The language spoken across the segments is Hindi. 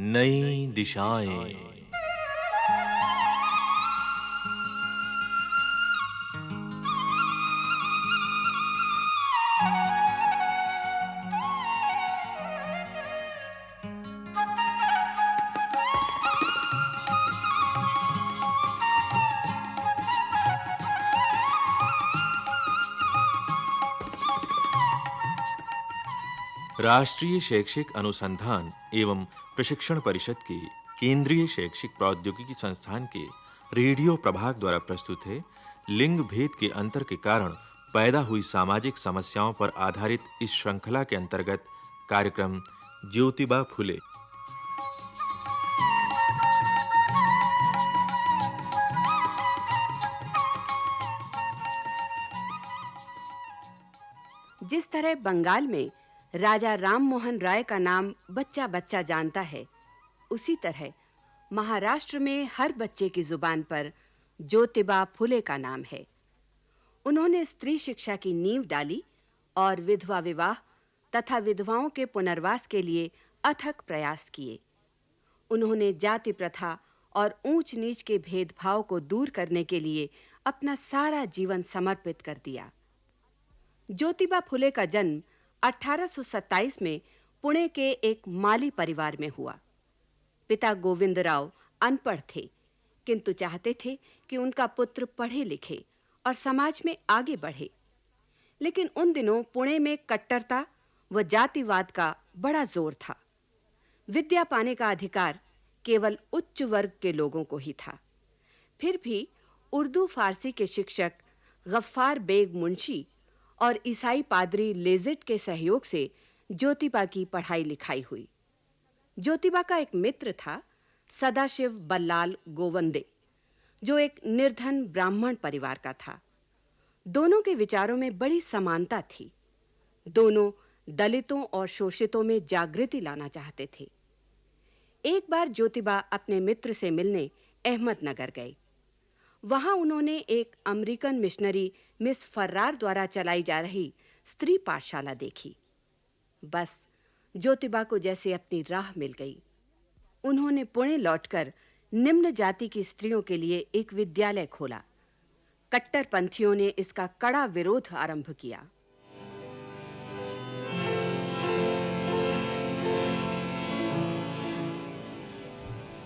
नई दिशाएँ। राष्ट्रीय शैक्षिक अनुसंधान एवं प्रशिक्षण परिषद के केंद्रीय शैक्षिक प्रौद्योगिकी संस्थान के रेडियो प्रभाग द्वारा प्रस्तुत है। लिंग भेद के अंतर के कारण पैदा हुई सामाजिक समस्याओं पर आधारित इस श्रृंखला के अंतर्गत कार्यक्रम ज्योतिबा फुले। जिस तरह बंगाल में राजा राम मोहन राय का नाम बच्चा-बच्चा जानता है। उसी तरह महाराष्ट्र में हर बच्चे की ज़ुबान पर ज्योतिबा फुले का नाम है। उन्होंने स्त्री शिक्षा की नींव डाली और विधवा विवाह तथा विधवाओं के पुनर्वास के लिए अथक प्रयास किए। उन्होंने जाति प्रथा और ऊंच नीच के भेदभाव को दूर करने के लिए अपना सारा जीवन समर्पित कर दिया। ज्योतिबा फुले का जन्म 1827 में पुणे के एक माली परिवार में हुआ। पिता गोविंदराव अनपढ़ थे, किंतु चाहते थे कि उनका पुत्र पढ़े लिखे और समाज में आगे बढ़े। लेकिन उन दिनों पुणे में कट्टरता व जातिवाद का बड़ा ज़ोर था। विद्या पाने का अधिकार केवल उच्च वर्ग के लोगों को ही था। फिर भी उर्दू, फारसी के शिक्षक गफ्फार बेग मुंशी और ईसाई पादरी लेजिट के सहयोग से ज्योतिबा की पढ़ाई लिखाई हुई। ज्योतिबा का एक मित्र था, सदाशिव बल्लाल गोवंदे, जो एक निर्धन ब्राह्मण परिवार का था। दोनों के विचारों में बड़ी समानता थी। दोनों दलितों और शोषितों में जागृति लाना चाहते थे। एक बार ज्योतिबा अपने मित्र से मिलने अहमदनगर गए। वहाँ उन्होंने एक अमेरिकन मिशनरी मिस फर्रार द्वारा चलाई जा रही स्त्री पाठशाला देखी। बस ज्योतिबा को जैसे अपनी राह मिल गई। उन्होंने पुणे लौटकर निम्न जाति की स्त्रियों के लिए एक विद्यालय खोला। कट्टरपंथियों ने इसका कड़ा विरोध आरंभ किया।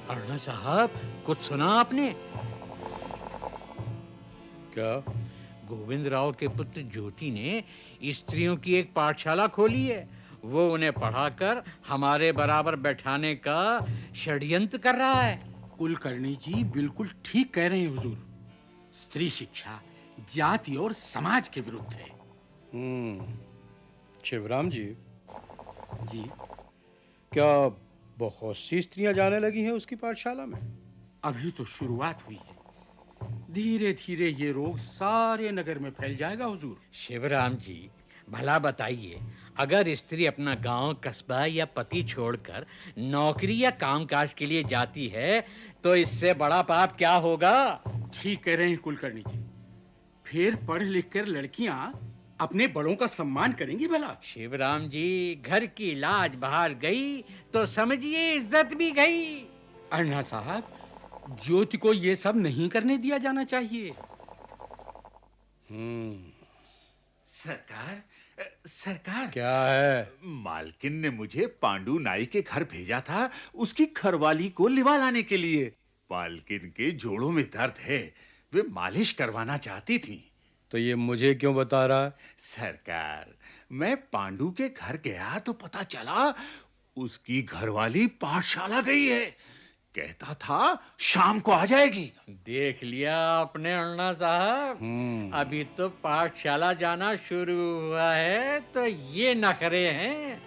अरुणा साहब कुछ सुना आपने? क्या? गोविंद राव के पुत्र ज्योति ने स्त्रियों की एक पाठशाला खोली है। वो उन्हें पढ़ाकर हमारे बराबर बैठाने का षड्यंत्र कर रहा है। कुलकर्णी जी बिल्कुल ठीक कह रहे हैं हुजूर। स्त्री शिक्षा जाति और समाज के विरुद्ध है। हम्म शिवराम जी। जी। क्या बहुत सी स्त्रियाँ जाने लगी हैं उसकी पाठशाला में? अभी तो शुरुआत हुई है। धीरे-धीरे ये रोग सारे नगर में फैल जाएगा हुजूर। शिवराम जी भला बताइए अगर स्त्री अपना गाँव कस्बा या पति छोड़कर नौकरी या कामकाज के लिए जाती है तो इससे बड़ा पाप क्या होगा? ठीक कह रहे हैं कुलकर्णी जी। फिर पढ़ लिख कर लड़कियाँ अपने बड़ों का सम्मान करेंगी भला। शिवराम जी घर की लाज बाहर गई तो समझिए इज़्ज़त भी गई। अन्ना साहब ज्योति को ये सब नहीं करने दिया जाना चाहिए। हम्म। सरकार? सरकार? क्या है? मालकिन ने मुझे पांडु नाई के घर भेजा था उसकी घरवाली को लिवा लाने के लिए। मालकिन के जोड़ों में दर्द है वे मालिश करवाना चाहती थी। तो ये मुझे क्यों बता रहा? है सरकार मैं पांडु के घर गया तो पता चला उसकी घरवाली पाठशाला गई है। कहता था शाम को आ जाएगी। देख लिया आपने अन्ना साहब। हम्म। अभी तो पाठशाला जाना शुरू हुआ है तो ये नखरे हैं?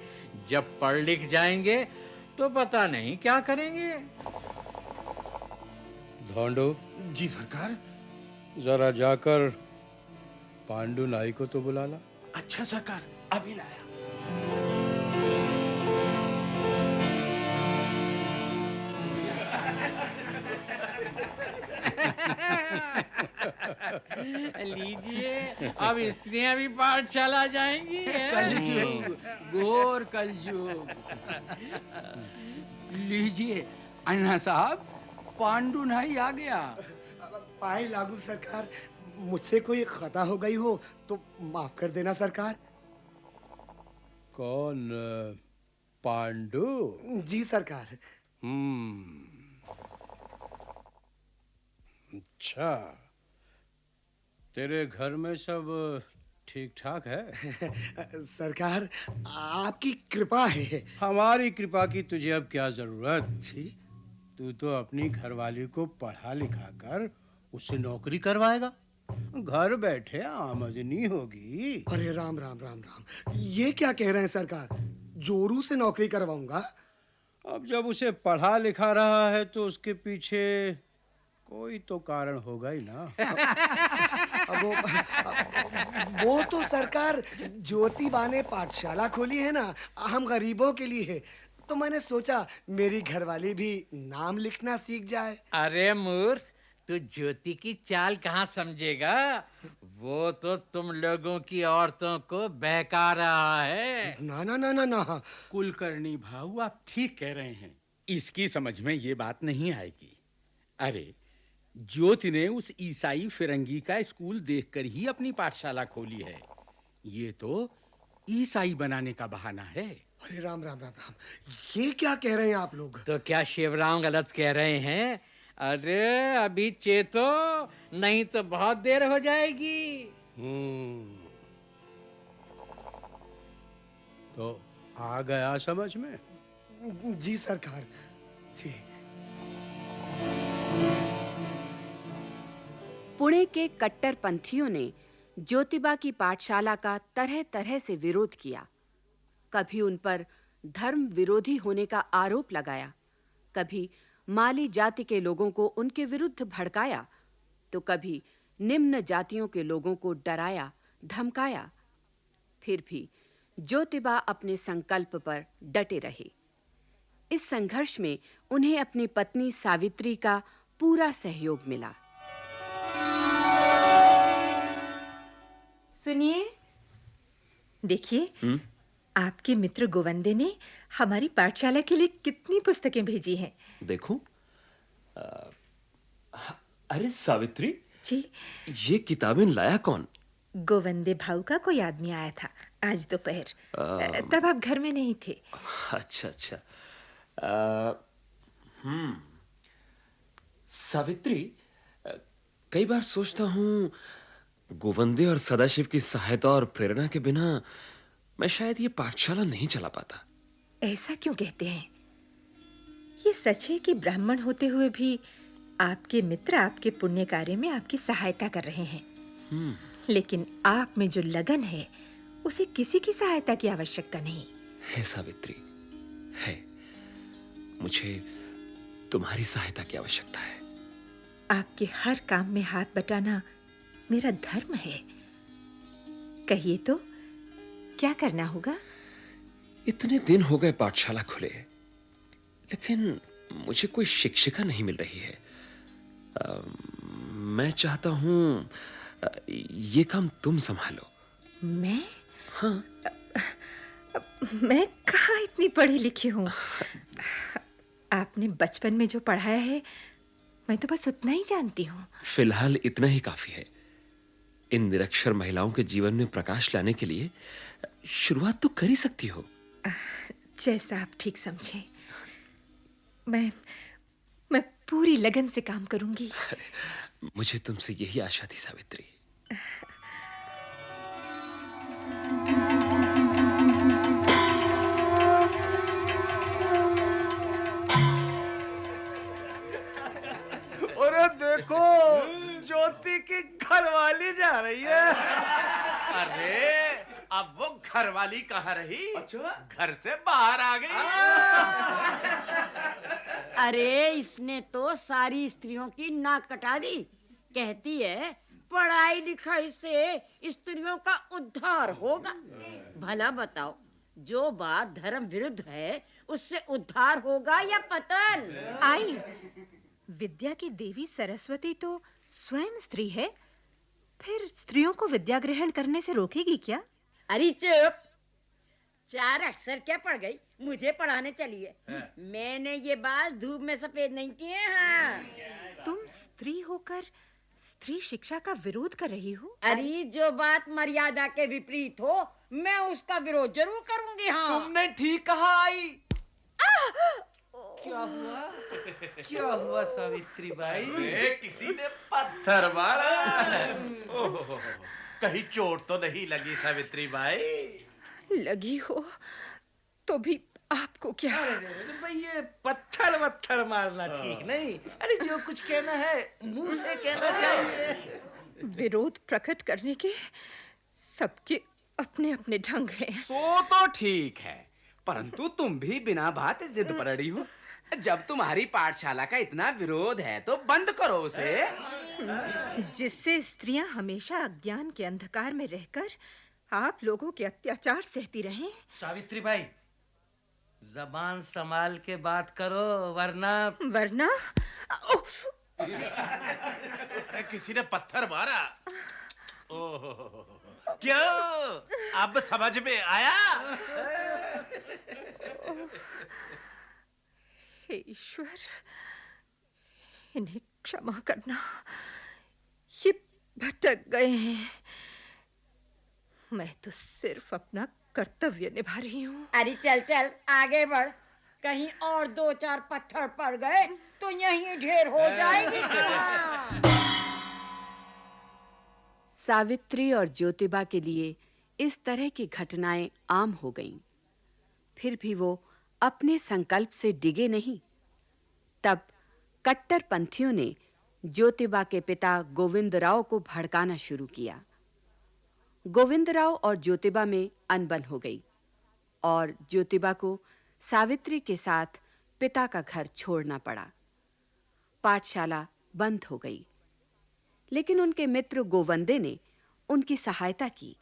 जब पढ़ लिख जाएँगे तो पता नहीं क्या करेंगे। धोंडो। जी सरकार। जरा जाकर पांडु नाई को तो बुला ला। अच्छा सरकार। अभी लाया। लीजिए। अब स्त्रियाँ भी पार चला जाएँगी कलयुग घोर कलयुग। लीजिए अन्ना साहब पांडु नहीं आ गया। पाए लागू सरकार मुझसे कोई खता हो गई हो तो माफ़ कर देना सरकार। कौन पांडु? जी सरकार। हम्म। अच्छा। तेरे घर में सब ठीक ठाक है? सरकार आपकी कृपा है। हमारी कृपा की तुझे अब क्या ज़रूरत? थी तू तो अपनी घरवाली को पढ़ा लिखा कर उससे नौकरी करवाएगा। घर बैठे आमदनी होगी। अरे राम राम राम राम। ये क्या कह रहे हैं सरकार? जोरू से नौकरी करवाऊँगा? अब जब उसे पढ़ा लिखा रहा है तो उसके पीछे कोई तो कारण होगा ही ना। अब वो वो तो सरकार ज्योति ने पाठशाला खोली है ना हम गरीबों के लिए है। तो मैंने सोचा मेरी घरवाली भी नाम लिखना सीख जाए। अरे मूर्ख तू ज्योति की चाल कहाँ समझेगा? वो तो तुम लोगों की औरतों को बहका रहा है। ना ना ना ना ना। कुलकर्णी भाऊ आप ठीक कह रहे हैं। इसकी समझ में ये बात नहीं आएगी। अरे ज्योति ने उस ईसाई फिरंगी का स्कूल देखकर ही अपनी पाठशाला खोली है। ये तो ईसाई बनाने का बहाना है। अरे राम राम राम राम। ये क्या कह रहे हैं आप लोग? तो क्या शिवराम गलत कह रहे हैं? अरे अभी चेतो नहीं तो बहुत देर हो जाएगी। हम्म। तो आ गया समझ में? जी सरकार। जी। पुणे के कट्टरपंथियों ने ज्योतिबा की पाठशाला का तरह-तरह से विरोध किया। कभी उन पर धर्म विरोधी होने का आरोप लगाया। कभी माली जाति के लोगों को उनके विरुद्ध भड़काया। तो कभी निम्न जातियों के लोगों को डराया, धमकाया। फिर भी ज्योतिबा अपने संकल्प पर डटे रहे। इस संघर्ष में उन्हें अपनी पत्नी सावित्री का पूरा सहयोग मिला। सुनिए। देखिए आपके मित्र गोवंदे ने हमारी पाठशाला के लिए कितनी पुस्तकें भेजी हैं। देखो? अरे सावित्री जी। ये किताबें लाया कौन? गोवंदे भाऊ का कोई आदमी आया था आज दोपहर। तब आप घर में नहीं थे। अच्छा अच्छा। हम्म। सावित्री कई बार सोचता हूँ गोवंदे और सदाशिव की सहायता और प्रेरणा के बिना मैं शायद ये पाठशाला नहीं चला पाता। ऐसा क्यों कहते हैं? ये सच है कि ब्राह्मण होते हुए भी आपके मित्र आपके पुण्य कार्य में आपकी सहायता कर रहे हैं। लेकिन आप में जो लगन है उसे किसी की सहायता की आवश्यकता नहीं। है सावित्री है। मुझे तुम्हारी सहायता की आवश्यकता है। आपके हर काम में हाथ बटाना मेरा धर्म है। कहिए तो क्या करना होगा? इतने दिन हो गए पाठशाला खुले लेकिन मुझे कोई शिक्षिका नहीं मिल रही है। अ, मैं चाहता हूँ ये काम तुम संभालो। मैं? हाँ। मैं कहाँ इतनी पढ़ी लिखी हूँ? आपने बचपन में जो पढ़ाया है मैं तो बस उतना ही जानती हूँ। फ़िलहाल इतना ही काफ़ी है। इन निरक्षर महिलाओं के जीवन में प्रकाश लाने के लिए शुरुआत तो कर ही सकती हो। जैसा आप ठीक समझे। मैं मैं पूरी लगन से काम करूँगी। मुझे तुमसे यही आशा थी सावित्री। अब वो घरवाली कहाँ रही? घर से बाहर आ गई। अरे इसने तो सारी स्त्रियों की नाक कटा दी। कहती है पढ़ाई लिखाई से स्त्रियों का उद्धार होगा। भला बताओ जो बात धर्म विरुद्ध है उससे उद्धार होगा या पतन? आई विद्या की देवी सरस्वती तो स्वयं स्त्री है। फिर स्त्रियों को विद्या ग्रहण करने से रोकेगी क्या? अरे चुप। चार अक्षर क्या पढ़ गई? मुझे पढ़ाने चलिए। मैंने ये बाल धूप में सफ़ेद नहीं किए हाँ। तुम स्त्री होकर स्त्री शिक्षा का विरोध कर रही हो? अरे जो बात मर्यादा के विपरीत हो मैं उसका विरोध ज़रूर करूँगी हाँ। तुमने ठीक कहा आई। क्या हुआ? क्या हुआ सावित्री बाई ए, किसी ने पत्थर मारा। ओहो, कहीं चोट तो नहीं लगी सावित्री बाई लगी हो तो भी आपको क्या? भाई ये पत्थर वत्थर मारना ठीक नहीं। अरे जो कुछ कहना है मुँह से कहना चाहिए। विरोध प्रकट करने के सबके अपने अपने ढंग हैं। सो तो ठीक है परंतु तुम भी बिना बात जिद पर अड़ी हो। जब तुम्हारी पाठशाला का इतना विरोध है तो बंद करो उसे। जिससे स्त्रियाँ हमेशा अज्ञान के अंधकार में रहकर आप लोगों के अत्याचार सहती रहें। सावित्री भाई जबान संभाल के बात करो वरना वरना किसी ने पत्थर मारा। ओहो क्यों? अब समझ में आया? हे ईश्वर इन्हें क्षमा करना ये भटक गए हैं। मैं तो सिर्फ़ अपना कर्तव्य निभा रही हूँ। अरे चल चल आगे बढ़। कहीं और दो चार पत्थर पड़ गए तो यहीं ढेर हो जाएगी। हाँ। सावित्री और ज्योतिबा के लिए इस तरह की घटनाएँ आम हो गईं। फिर भी वो अपने संकल्प से डिगे नहीं। तब कट्टरपंथियों ने ज्योतिबा के पिता गोविंदराव को भड़काना शुरू किया। गोविंदराव और ज्योतिबा में अनबन हो गई और ज्योतिबा को सावित्री के साथ पिता का घर छोड़ना पड़ा। पाठशाला बंद हो गई। लेकिन उनके मित्र गोवंदे ने उनकी सहायता की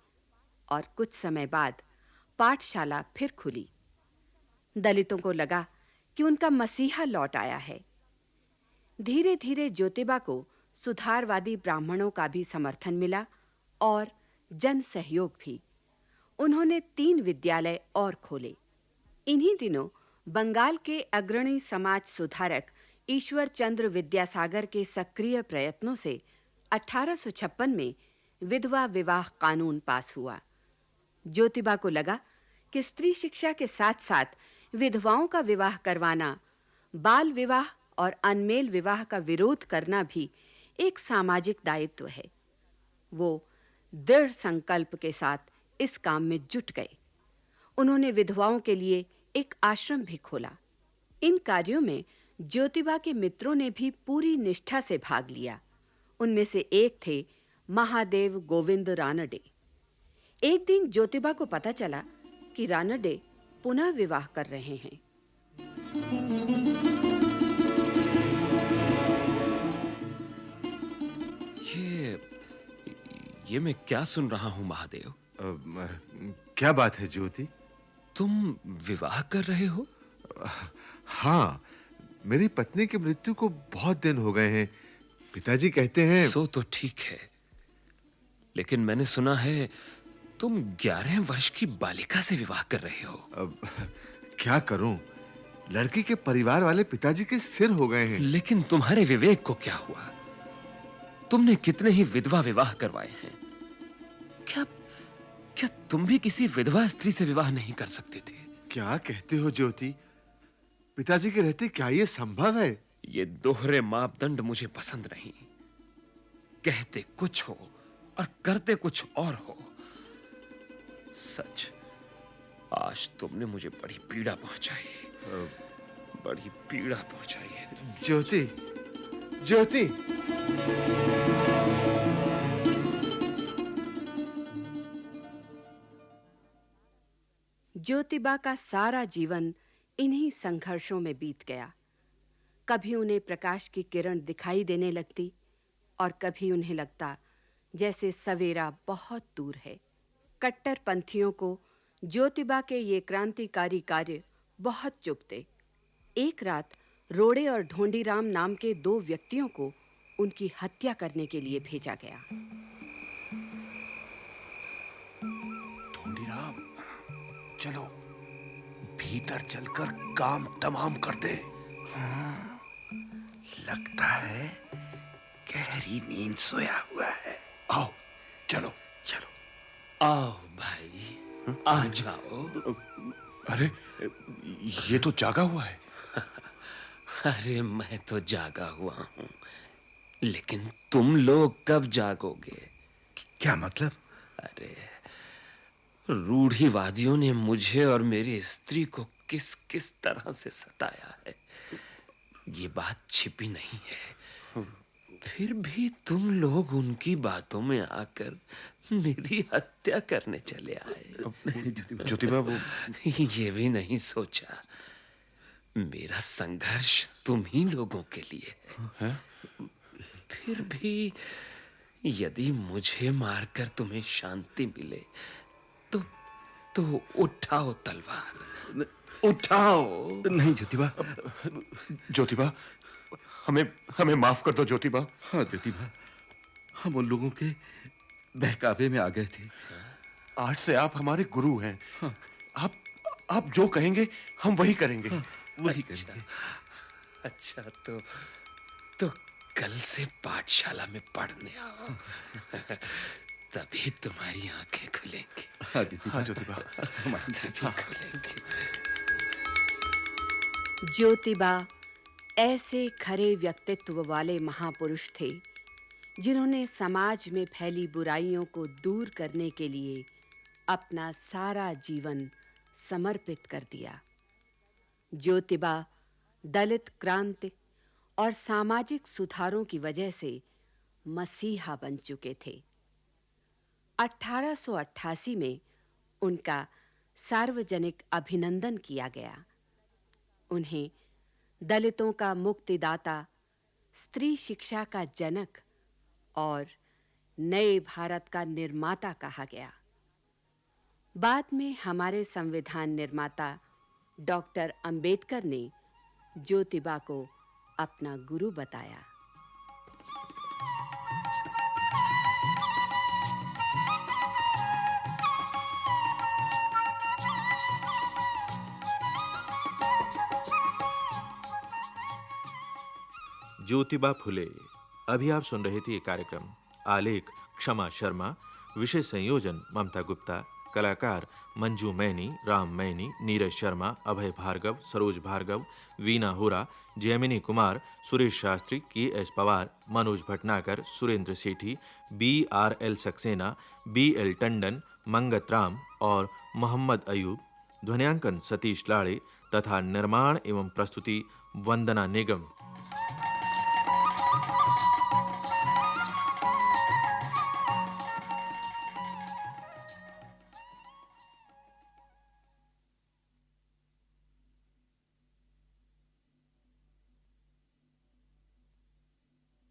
और कुछ समय बाद पाठशाला फिर खुली। दलितों को लगा कि उनका मसीहा लौट आया है। धीरे-धीरे ज्योतिबा को सुधारवादी ब्राह्मणों का भी समर्थन मिला और जन सहयोग भी। उन्होंने तीन विद्यालय और खोले। इन्हीं दिनों बंगाल के अग्रणी समाज सुधारक ईश्वर चंद्र विद्यासागर के सक्रिय प्रयत्नों से 1856 में विधवा विवाह कानून पास हुआ। ज्योतिबा को लगा कि स्त्री शिक्षा के साथ-साथ विधवाओं का विवाह करवाना, बाल विवाह और अनमेल विवाह का विरोध करना भी एक सामाजिक दायित्व है। वो दृढ़ संकल्प के साथ इस काम में जुट गए। उन्होंने विधवाओं के लिए एक आश्रम भी खोला। इन कार्यों में ज्योतिबा के मित्रों ने भी पूरी निष्ठा से भाग लिया। उनमें से एक थे महादेव गोविंद रानडे। एक दिन ज्योतिबा को पता चला कि रानडे पुनः विवाह कर रहे हैं। ये ये मैं क्या सुन रहा हूँ महादेव? क्या बात है ज्योति? तुम विवाह कर रहे हो? हाँ मेरी पत्नी की मृत्यु को बहुत दिन हो गए हैं। पिताजी कहते हैं सो तो ठीक है। लेकिन मैंने सुना है तुम 11 वर्ष की बालिका से विवाह कर रहे हो। अब क्या करूँ? लड़की के परिवार वाले पिताजी के सिर हो गए हैं। लेकिन तुम्हारे विवेक को क्या हुआ? तुमने कितने ही विधवा विवाह करवाए हैं। क्या क्या तुम भी किसी विधवा स्त्री से विवाह नहीं कर सकते थे? क्या कहते हो ज्योति? पिताजी के रहते क्या ये संभव है? ये दोहरे मापदंड मुझे पसंद नहीं। कहते कुछ हो और करते कुछ और हो। सच आज तुमने मुझे बड़ी पीड़ा पहुंचाई बड़ी पीड़ा पहुंचाई है ज्योति ज्योति। ज्योतिबा का सारा जीवन इन्हीं संघर्षों में बीत गया। कभी उन्हें प्रकाश की किरण दिखाई देने लगती और कभी उन्हें लगता जैसे सवेरा बहुत दूर है। कट्टरपंथियों को ज्योतिबा के ये क्रांतिकारी कार्य बहुत चुभते। एक रात रोड़े और ढोंडीराम नाम के दो व्यक्तियों को उनकी हत्या करने के लिए भेजा गया। ढोंडीराम, चलो, भीतर चलकर काम तमाम कर दे लगता है गहरी नींद सोया हुआ है। आओ चलो चलो। आओ भाई आ जाओ। अरे ये तो जागा हुआ है। अरे मैं तो जागा हुआ हूँ लेकिन तुम लोग कब जागोगे? क्या मतलब? अरे रूढ़िवादियों ने मुझे और मेरी स्त्री को किस किस तरह से सताया है? ये बात छिपी नहीं है। फिर भी तुम लोग उनकी बातों में आकर मेरी हत्या करने चले आए। ज्योतिबा वो ये भी नहीं सोचा। मेरा संघर्ष तुम ही लोगों के लिए है, है? फिर भी यदि मुझे मारकर तुम्हें शांति मिले तो तो उठाओ तलवार। उठाओ। नहीं ज्योतिबा। ज्योतिबा हमें हमें माफ़ कर दो ज्योतिबा। हाँ ज्योतिबा हम उन लोगों के बहकावे में आ गए थे। आज से आप हमारे गुरु हैं। आप आप जो कहेंगे हम वही करेंगे। वही अच्छा, करेंगे। अच्छा तो तो कल से पाठशाला में पढ़ने आओ। तभी तुम्हारी आँखें खुलेंगी। हाँ ज्योतिबा हाँ ज्योतिबा। तभी खुलेंगी। ज्योतिबा ऐसे खरे व्यक्तित्व वाले महापुरुष थे जिन्होंने समाज में फैली बुराइयों को दूर करने के लिए अपना सारा जीवन समर्पित कर दिया। ज्योतिबा, दलित क्रांति और सामाजिक सुधारों की वजह से मसीहा बन चुके थे। 1888 में उनका सार्वजनिक अभिनंदन किया गया। उन्हें दलितों का मुक्तिदाता, स्त्री शिक्षा का जनक और नए भारत का निर्माता कहा गया। बाद में हमारे संविधान निर्माता डॉक्टर अंबेडकर ने ज्योतिबा को अपना गुरु बताया। ज्योतिबा फुले अभी आप सुन रहे थे ये कार्यक्रम, आलेख, क्षमा शर्मा, विषय संयोजन, ममता गुप्ता, कलाकार Manju Maini, Ram Maini, Neeraj Sharma, Abhay Bhargava, Saroj Bhargava, Veena Hora Jaimini Kumar, Suresh Shastri, K S Pawar, Manoj Bhatnagar, Surendra Sethi, B R L Saxena, B L Tandon, Mangat Ram और मोहम्मद अयूब, ध्वनियांकन सतीश लाड़े तथा निर्माण एवं प्रस्तुति वंदना निगम।